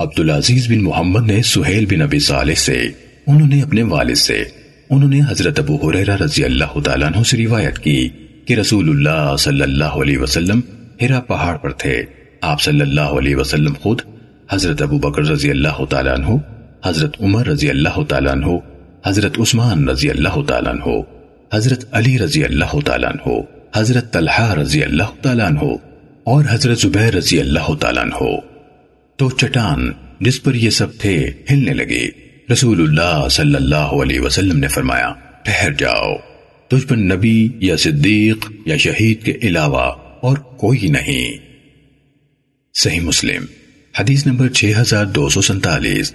عبدالعزیز بن محمد نے سہیل بن ابی صالح سے، انہوں نے اپنے والد سے، انہوں نے حضرت ابو حریرہ رضی اللہ تعالیٰ عنہ سے روایت کی کہ رسول اللہ صلی اللہ علیہ وسلم ہرا پہاڑ پر تھے۔ آپ صلی اللہ علیہ وسلم خود حضرت ابو بکر رضی اللہ تعالیٰ عنہ، حضرت عمر رضی اللہ تعالیٰ عنہ، حضرت عثمان رضی اللہ تعالیٰ عنہ، حضرت علی رضی اللہ تعالیٰ عنہ، حضرت طلحہ رضی اللہ تعالیٰ عنہ اور حضرت زبیر رضی اللہ تعالیٰ عنہ۔ تو چٹان جس پر یہ سب تھے ہلنے لگے۔ رسول اللہ صلی اللہ علیہ وسلم نے فرمایا، ٹھہر جاؤ۔ تجھ پر نبی یا صدیق یا شہید کے علاوہ اور کوئی نہیں۔ صحیح مسلم، حدیث نمبر 6247